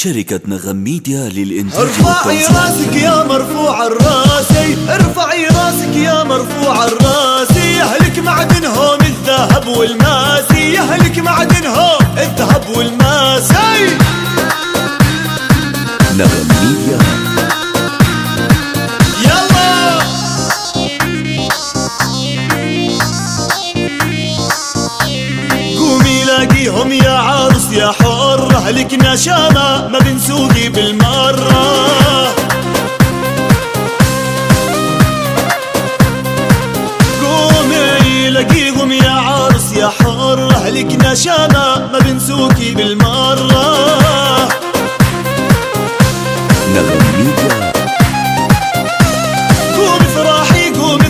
شركة نغم ميديا للإنتاج ارفعي راسك يا مرفوع الراسي ارفعي راسك يا مرفوع الراسي. اهلك معدنهم الذهب والماسي اهلك معدنهم الذهب والماسي. نغم ميديا. يلا. قومي لاقيهم يا عروس يا حر أهلك نشامة ما بنسوقي بالمرة. قومي لاقيهم يا عروس يا حر. أهلك نشامة ما بنسوقي بالمرة. قومي افرحي قومي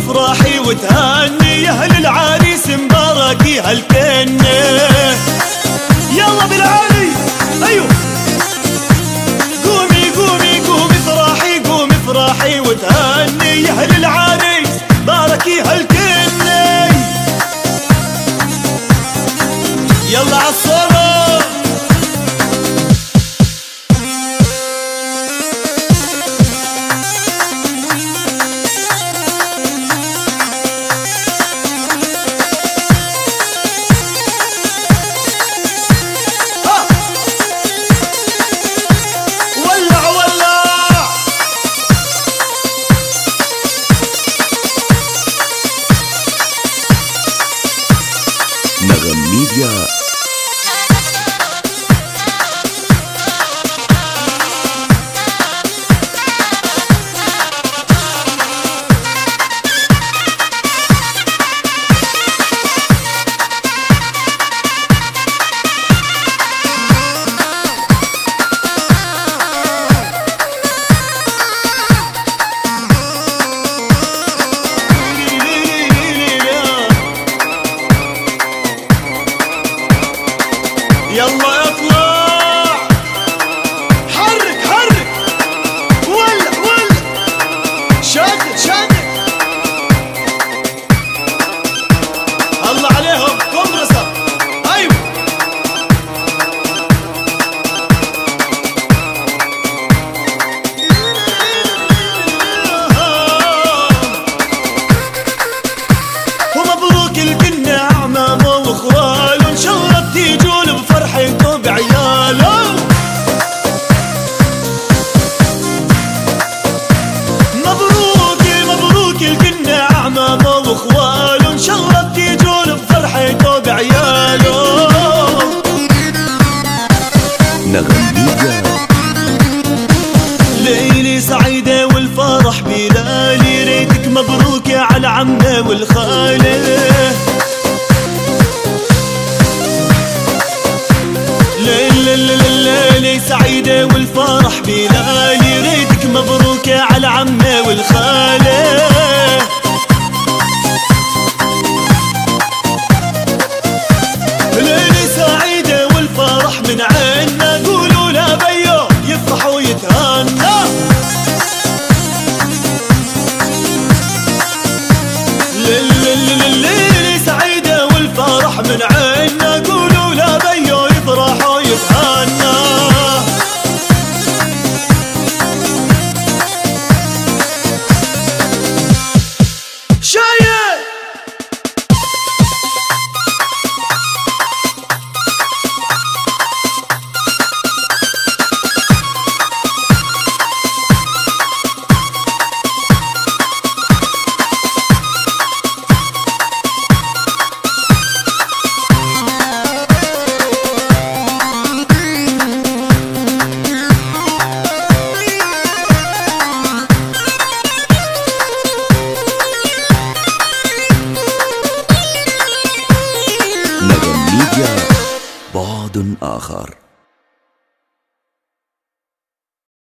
وتهني. يا أهل العريس مباركي هالكنة. يلا بالعالي نغم ميديا ليلي سعيدة والفرح بلالي ريتك مبروك يا على ليلي ليلي سعيدة والفرح بلالي ريتك مبروك يا على عمه والخالة. آخر.